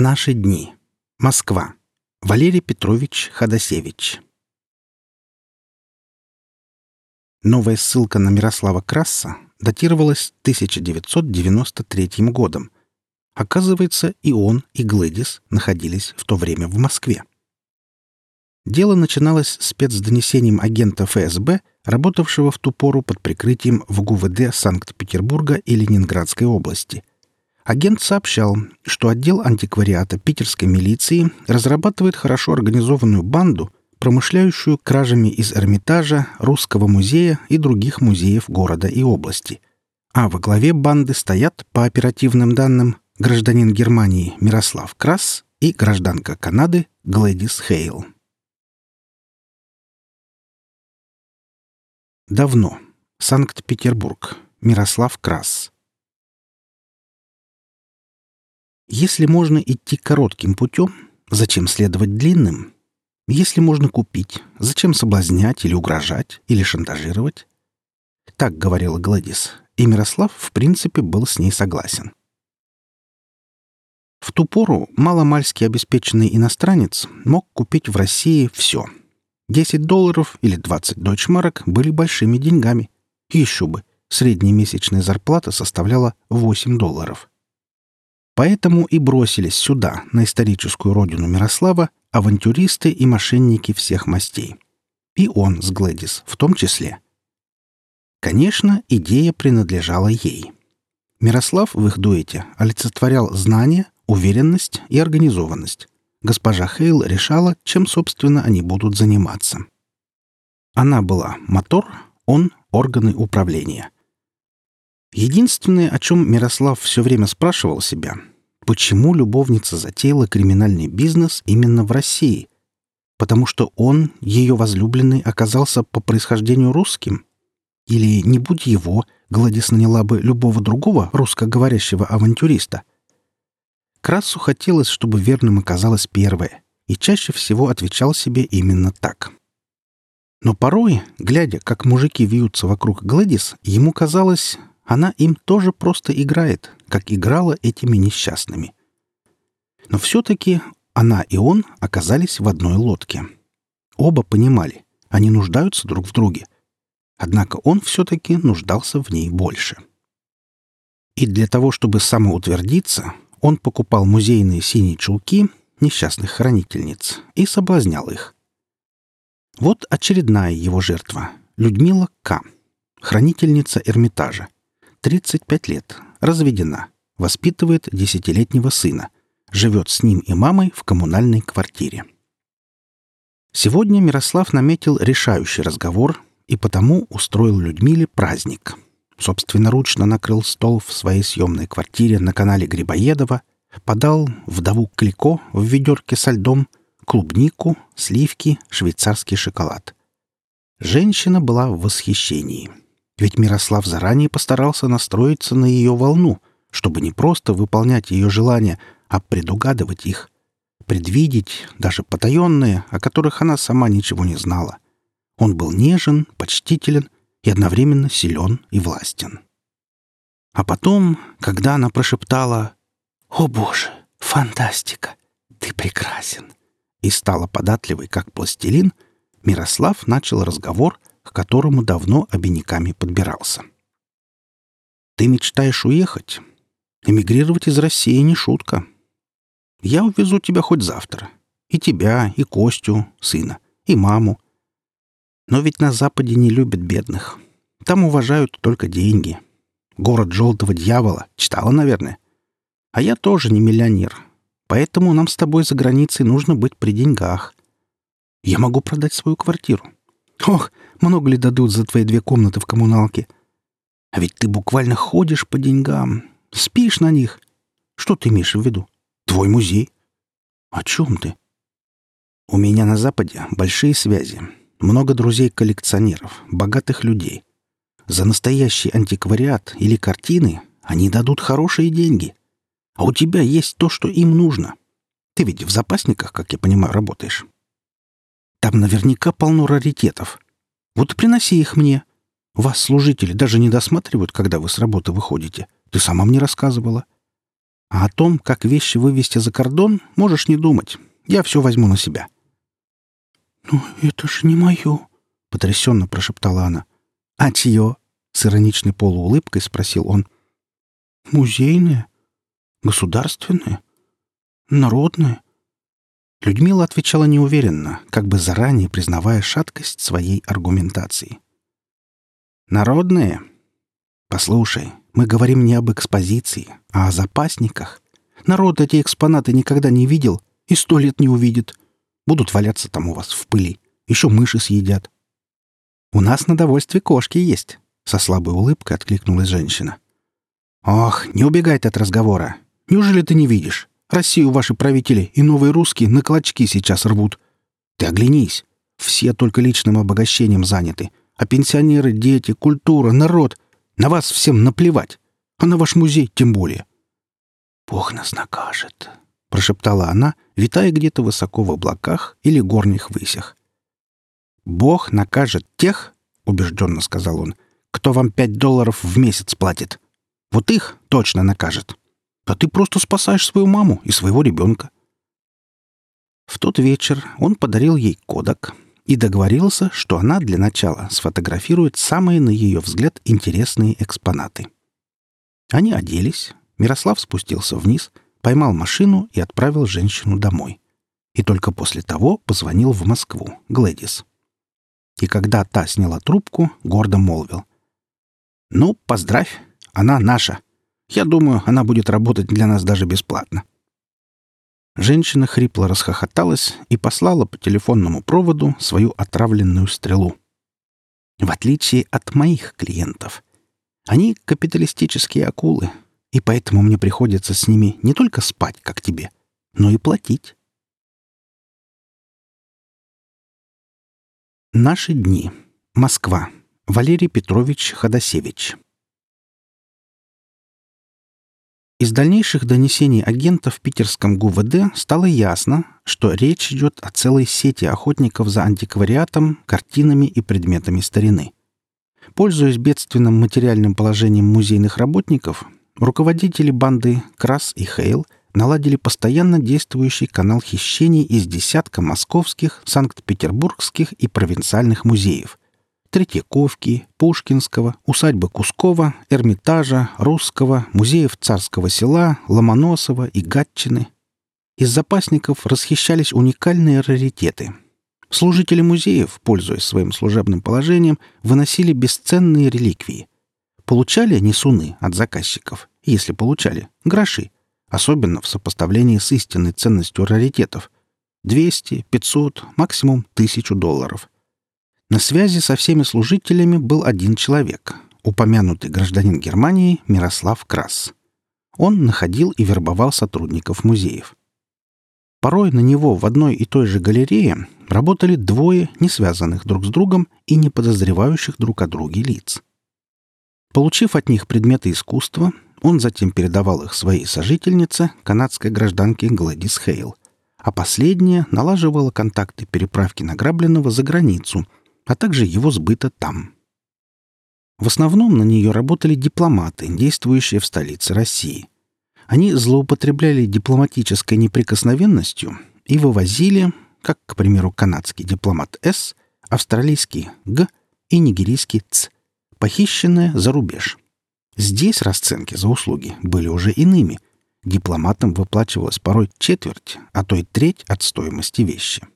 Наши дни. Москва. Валерий Петрович Ходосевич. Новая ссылка на Мирослава Красса датировалась 1993 годом. Оказывается, и он, и Глэдис находились в то время в Москве. Дело начиналось спецдонесением агента ФСБ, работавшего в ту пору под прикрытием в ГУВД Санкт-Петербурга и Ленинградской области. Агент сообщал, что отдел антиквариата питерской милиции разрабатывает хорошо организованную банду, промышляющую кражами из Эрмитажа, Русского музея и других музеев города и области. А во главе банды стоят, по оперативным данным, гражданин Германии Мирослав Крас и гражданка Канады Глэдис Хейл. Давно. Санкт-Петербург. Мирослав Крас. Если можно идти коротким путем, зачем следовать длинным? Если можно купить, зачем соблазнять или угрожать, или шантажировать? Так говорила Гладис, и Мирослав, в принципе, был с ней согласен. В ту пору маломальски обеспеченный иностранец мог купить в России все — 10 долларов или 20 дойчмарок были большими деньгами. еще бы, средняя месячная зарплата составляла 8 долларов. Поэтому и бросились сюда, на историческую родину Мирослава, авантюристы и мошенники всех мастей. И он с Глэдис в том числе. Конечно, идея принадлежала ей. Мирослав в их дуэте олицетворял знание, уверенность и организованность госпожа Хейл решала, чем, собственно, они будут заниматься. Она была мотор, он — органы управления. Единственное, о чем Мирослав все время спрашивал себя, почему любовница затеяла криминальный бизнес именно в России? Потому что он, ее возлюбленный, оказался по происхождению русским? Или, не будь его, Гладис наняла бы любого другого русскоговорящего авантюриста — Красу хотелось, чтобы верным оказалось первое, и чаще всего отвечал себе именно так. Но порой, глядя, как мужики вьются вокруг Глэдис, ему казалось, она им тоже просто играет, как играла этими несчастными. Но все-таки она и он оказались в одной лодке. Оба понимали, они нуждаются друг в друге. Однако он все-таки нуждался в ней больше. И для того, чтобы самоутвердиться, он покупал музейные синие чулки несчастных хранительниц и соблазнял их. Вот очередная его жертва — Людмила К., хранительница Эрмитажа. 35 лет, разведена, воспитывает десятилетнего сына, живет с ним и мамой в коммунальной квартире. Сегодня Мирослав наметил решающий разговор и потому устроил Людмиле праздник — собственноручно накрыл стол в своей съемной квартире на канале Грибоедова, подал вдову Клико в ведерке со льдом, клубнику, сливки, швейцарский шоколад. Женщина была в восхищении. Ведь Мирослав заранее постарался настроиться на ее волну, чтобы не просто выполнять ее желания, а предугадывать их, предвидеть даже потаенные, о которых она сама ничего не знала. Он был нежен, почтителен — и одновременно силен и властен. А потом, когда она прошептала «О боже, фантастика! Ты прекрасен!» и стала податливой, как пластилин, Мирослав начал разговор, к которому давно обиняками подбирался. «Ты мечтаешь уехать? Эмигрировать из России не шутка. Я увезу тебя хоть завтра. И тебя, и Костю, сына, и маму, но ведь на Западе не любят бедных. Там уважают только деньги. «Город желтого дьявола» читала, наверное. А я тоже не миллионер. Поэтому нам с тобой за границей нужно быть при деньгах. Я могу продать свою квартиру. Ох, много ли дадут за твои две комнаты в коммуналке? А ведь ты буквально ходишь по деньгам, спишь на них. Что ты имеешь в виду? Твой музей? О чем ты? У меня на Западе большие связи. Много друзей-коллекционеров, богатых людей. За настоящий антиквариат или картины они дадут хорошие деньги. А у тебя есть то, что им нужно. Ты ведь в запасниках, как я понимаю, работаешь. Там наверняка полно раритетов. Вот приноси их мне. Вас, служители, даже не досматривают, когда вы с работы выходите. Ты сама мне рассказывала. А о том, как вещи вывести за кордон, можешь не думать. Я все возьму на себя». «Ну, это же не мое», — потрясенно прошептала она. «А чье?» — с ироничной полуулыбкой спросил он. «Музейное? Государственное? Народное?» Людмила отвечала неуверенно, как бы заранее признавая шаткость своей аргументации. «Народное? Послушай, мы говорим не об экспозиции, а о запасниках. Народ эти экспонаты никогда не видел и сто лет не увидит. Будут валяться там у вас в пыли. Еще мыши съедят. У нас на довольствие кошки есть», — со слабой улыбкой откликнулась женщина. «Ох, не убегай от разговора. Неужели ты не видишь? Россию ваши правители и новые русские на клочки сейчас рвут. Ты оглянись. Все только личным обогащением заняты. А пенсионеры, дети, культура, народ — на вас всем наплевать. А на ваш музей тем более. «Бог нас накажет», — прошептала она, витая где-то высоко в облаках или горних высях. «Бог накажет тех, — убежденно сказал он, — кто вам пять долларов в месяц платит. Вот их точно накажет а ты просто спасаешь свою маму и своего ребенка. В тот вечер он подарил ей кодек и договорился, что она для начала сфотографирует самые, на ее взгляд, интересные экспонаты. Они оделись, Мирослав спустился вниз, поймал машину и отправил женщину домой. И только после того позвонил в Москву, Глэдис. И когда та сняла трубку, гордо молвил. «Ну, поздравь, она наша. Я думаю, она будет работать для нас даже бесплатно». Женщина хрипло расхохоталась и послала по телефонному проводу свою отравленную стрелу. В отличие от моих клиентов. Они капиталистические акулы, и поэтому мне приходится с ними не только спать, как тебе, но и платить. Наши дни. Москва. Валерий Петрович Ходосевич. Из дальнейших донесений агента в питерском ГУВД стало ясно, что речь идет о целой сети охотников за антиквариатом, картинами и предметами старины. Пользуясь бедственным материальным положением музейных работников, руководители банды Крас и Хейл наладили постоянно действующий канал хищений из десятка московских, санкт-петербургских и провинциальных музеев – Третьяковки, Пушкинского, усадьбы Кускова, Эрмитажа, Русского, музеев Царского села, Ломоносова и Гатчины. Из запасников расхищались уникальные раритеты. Служители музеев, пользуясь своим служебным положением, выносили бесценные реликвии. Получали несуны от заказчиков, если получали, гроши, особенно в сопоставлении с истинной ценностью раритетов – 200, 500, максимум 1000 долларов – на связи со всеми служителями был один человек, упомянутый гражданин Германии Мирослав Крас. Он находил и вербовал сотрудников музеев. Порой на него в одной и той же галерее работали двое, не связанных друг с другом и не подозревающих друг о друге лиц. Получив от них предметы искусства, он затем передавал их своей сожительнице, канадской гражданке Гладис Хейл, а последняя налаживала контакты переправки награбленного за границу – а также его сбыта там. В основном на нее работали дипломаты, действующие в столице России. Они злоупотребляли дипломатической неприкосновенностью и вывозили, как, к примеру, канадский дипломат С, австралийский Г и нигерийский Ц, похищенное за рубеж. Здесь расценки за услуги были уже иными. Дипломатам выплачивалась порой четверть, а то и треть от стоимости вещи.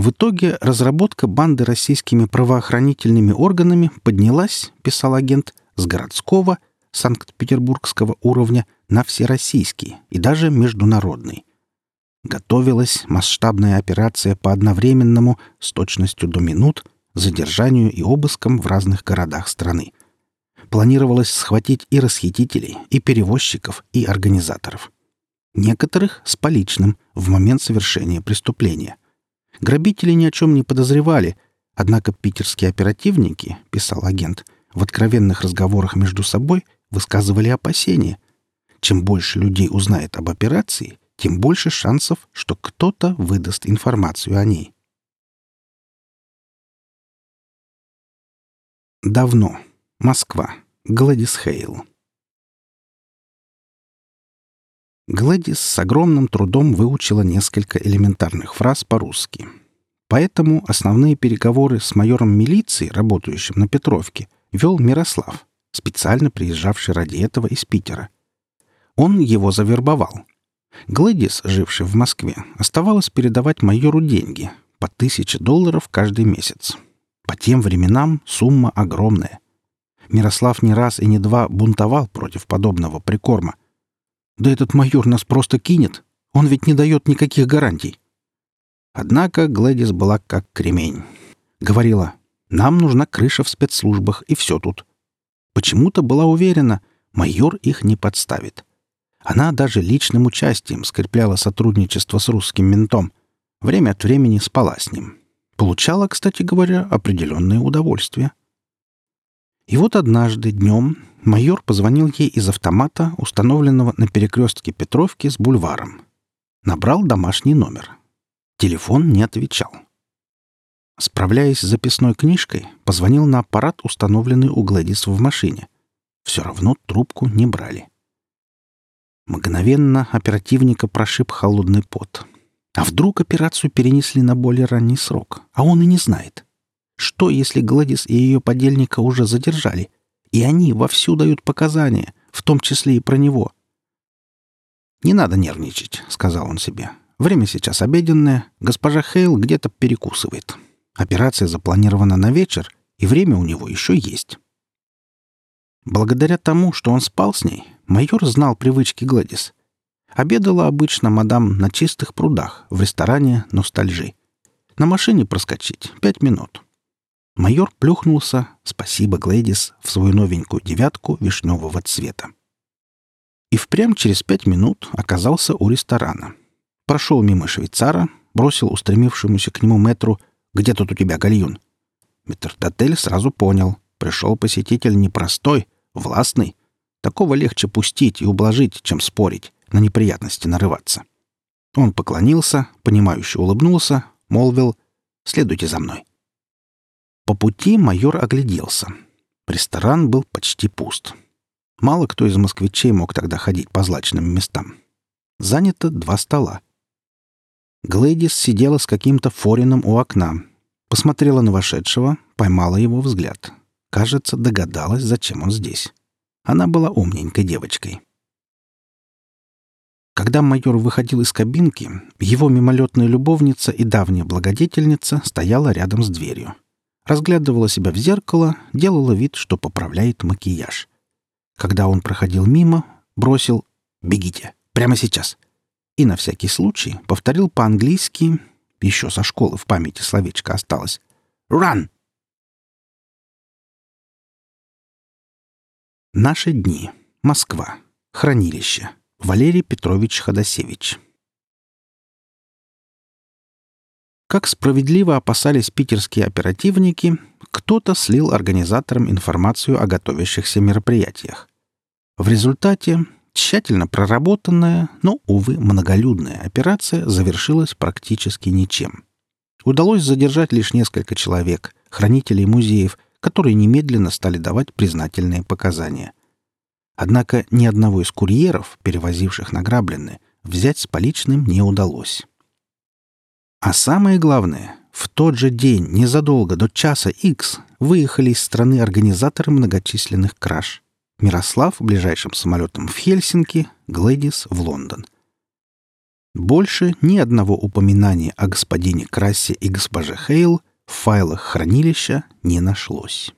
В итоге разработка банды российскими правоохранительными органами поднялась, писал агент, с городского, Санкт-Петербургского уровня на всероссийский и даже международный. Готовилась масштабная операция по одновременному, с точностью до минут, задержанию и обыскам в разных городах страны. Планировалось схватить и расхитителей, и перевозчиков, и организаторов. Некоторых с поличным в момент совершения преступления. Грабители ни о чем не подозревали, однако питерские оперативники, писал агент, в откровенных разговорах между собой высказывали опасения. Чем больше людей узнает об операции, тем больше шансов, что кто-то выдаст информацию о ней. Давно. Москва. Гладис Хейл. Глэдис с огромным трудом выучила несколько элементарных фраз по-русски. Поэтому основные переговоры с майором милиции, работающим на Петровке, вел Мирослав, специально приезжавший ради этого из Питера. Он его завербовал. Глэдис, живший в Москве, оставалось передавать майору деньги по тысяче долларов каждый месяц. По тем временам сумма огромная. Мирослав не раз и не два бунтовал против подобного прикорма. «Да этот майор нас просто кинет. Он ведь не дает никаких гарантий». Однако Глэдис была как кремень. Говорила, «Нам нужна крыша в спецслужбах, и все тут». Почему-то была уверена, майор их не подставит. Она даже личным участием скрепляла сотрудничество с русским ментом. Время от времени спала с ним. Получала, кстати говоря, определенное удовольствие. И вот однажды днем майор позвонил ей из автомата, установленного на перекрестке Петровки с бульваром. Набрал домашний номер. Телефон не отвечал. Справляясь с записной книжкой, позвонил на аппарат, установленный у Глэдис в машине. Все равно трубку не брали. Мгновенно оперативника прошиб холодный пот. А вдруг операцию перенесли на более ранний срок, а он и не знает. Что, если Гладис и ее подельника уже задержали, и они вовсю дают показания, в том числе и про него? «Не надо нервничать», — сказал он себе. «Время сейчас обеденное, госпожа Хейл где-то перекусывает. Операция запланирована на вечер, и время у него еще есть». Благодаря тому, что он спал с ней, майор знал привычки Гладис. Обедала обычно мадам на чистых прудах в ресторане «Ностальжи». На машине проскочить — пять минут. Майор плюхнулся, спасибо, Глэдис, в свою новенькую девятку вишневого цвета. И впрямь через пять минут оказался у ресторана. Прошел мимо швейцара, бросил устремившемуся к нему метру «Где тут у тебя гальюн?» Метрдотель сразу понял. Пришел посетитель непростой, властный. Такого легче пустить и ублажить, чем спорить, на неприятности нарываться. Он поклонился, понимающе улыбнулся, молвил «Следуйте за мной». По пути майор огляделся. Ресторан был почти пуст. Мало кто из москвичей мог тогда ходить по злачным местам. Занято два стола. Глэдис сидела с каким-то форином у окна. Посмотрела на вошедшего, поймала его взгляд. Кажется, догадалась, зачем он здесь. Она была умненькой девочкой. Когда майор выходил из кабинки, его мимолетная любовница и давняя благодетельница стояла рядом с дверью. Разглядывала себя в зеркало, делала вид, что поправляет макияж. Когда он проходил мимо, бросил «Бегите! Прямо сейчас!» и на всякий случай повторил по-английски, еще со школы в памяти словечко осталось «Run!» Наши дни. Москва. Хранилище. Валерий Петрович Ходосевич. Как справедливо опасались питерские оперативники, кто-то слил организаторам информацию о готовящихся мероприятиях. В результате тщательно проработанная, но, увы, многолюдная операция завершилась практически ничем. Удалось задержать лишь несколько человек, хранителей музеев – которые немедленно стали давать признательные показания. Однако ни одного из курьеров, перевозивших награбленное, взять с поличным не удалось. А самое главное, в тот же день, незадолго до часа X, выехали из страны организаторы многочисленных краж. Мирослав ближайшим самолетом в Хельсинки, Глэдис в Лондон. Больше ни одного упоминания о господине Крассе и госпоже Хейл в файлах хранилища не нашлось.